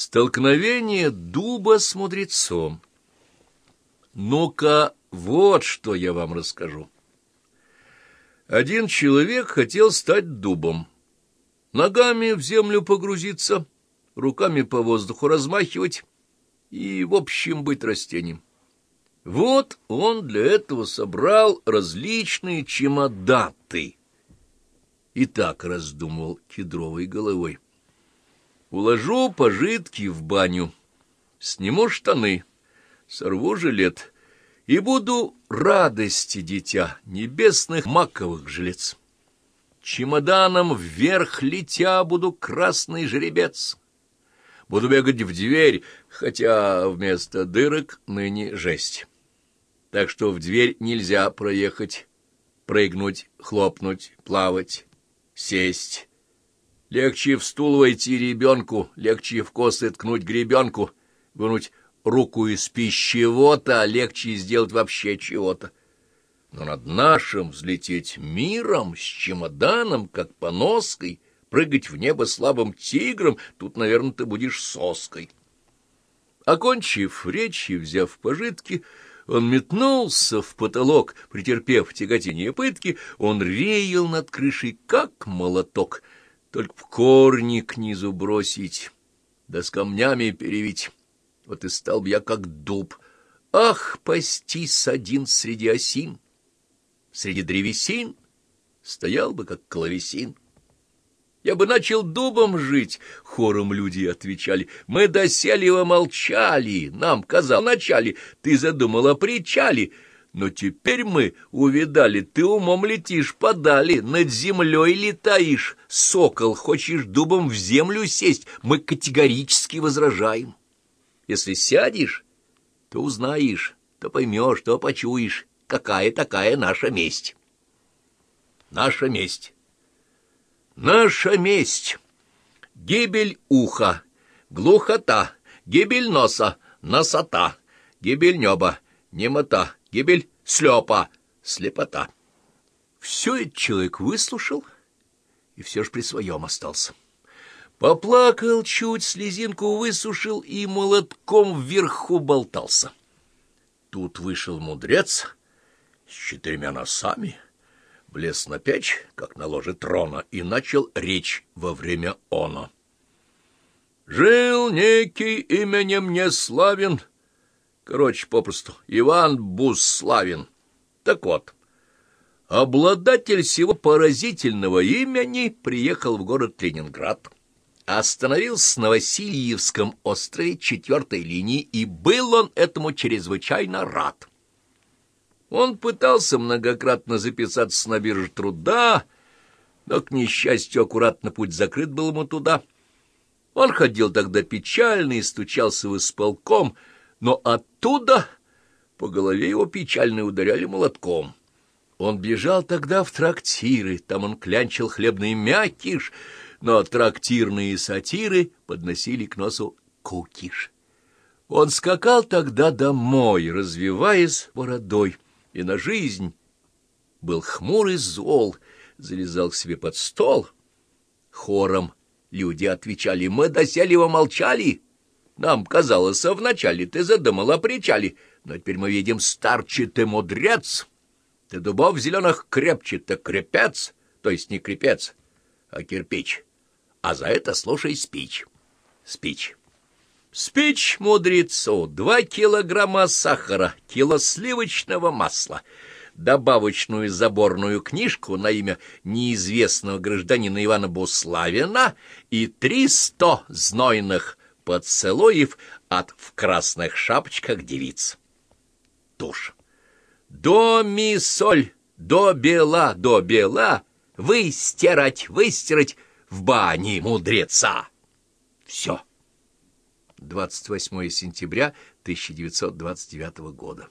Столкновение дуба с мудрецом. Ну-ка, вот что я вам расскажу. Один человек хотел стать дубом. Ногами в землю погрузиться, руками по воздуху размахивать и, в общем, быть растением. Вот он для этого собрал различные чемодаты. И так раздумывал кедровой головой. Уложу пожитки в баню, сниму штаны, сорву жилет и буду радости дитя небесных маковых жилец. Чемоданом вверх летя буду красный жеребец. Буду бегать в дверь, хотя вместо дырок ныне жесть. Так что в дверь нельзя проехать, прыгнуть, хлопнуть, плавать, сесть. Легче в стул войти ребенку, легче в косы ткнуть гребенку, вынуть руку из пищевота, а легче сделать вообще чего-то. Но над нашим взлететь миром с чемоданом, как поноской, прыгать в небо слабым тигром, тут, наверное, ты будешь соской. Окончив речь и взяв пожитки, он метнулся в потолок, претерпев тяготение пытки, он реял над крышей, как молоток — только в корни к низу бросить, да с камнями перевить. Вот и стал бы я как дуб. Ах, пастись один среди осин, среди древесин, стоял бы как клавесин. Я бы начал дубом жить, — хором люди отвечали. Мы досели и молчали, нам казал вначале, ты задумал о причале — но теперь мы увидали, ты умом летишь подали, над землей летаешь, сокол, хочешь дубом в землю сесть, мы категорически возражаем. Если сядешь, то узнаешь, то поймешь, то почуешь, какая такая наша месть. Наша месть. Наша месть. Гибель уха, глухота, гибель носа, носота, гибель неба, немота, гибель слепа, слепота. Все это человек выслушал и все же при своем остался. Поплакал чуть, слезинку высушил и молотком вверху болтался. Тут вышел мудрец с четырьмя носами, влез на печь, как на ложе трона, и начал речь во время она. Жил некий именем неславен Короче, попросту, Иван Бусславин. Так вот, обладатель всего поразительного имени приехал в город Ленинград, остановился на Васильевском острове четвертой линии, и был он этому чрезвычайно рад. Он пытался многократно записаться на бирже труда, но, к несчастью, аккуратно путь закрыт был ему туда. Он ходил тогда печальный и стучался в исполком — но оттуда по голове его печально ударяли молотком. Он бежал тогда в трактиры, там он клянчил хлебный мякиш, но трактирные сатиры подносили к носу кукиш. Он скакал тогда домой, развиваясь бородой, и на жизнь был хмурый зол, залезал к себе под стол. Хором люди отвечали, мы доселе его молчали, нам казалось, вначале ты задумал о причале, но теперь мы видим, старче ты мудрец. Ты дубов зеленых крепче ты крепец, то есть не крепец, а кирпич. А за это слушай спич. Спич. Спич мудрецу два килограмма сахара, кило сливочного масла, добавочную заборную книжку на имя неизвестного гражданина Ивана Буславина и триста знойных поцелуев от в красных шапочках девиц. Тушь. До ми соль, до бела, до бела, выстирать, выстирать в бане мудреца. Все. 28 сентября 1929 года.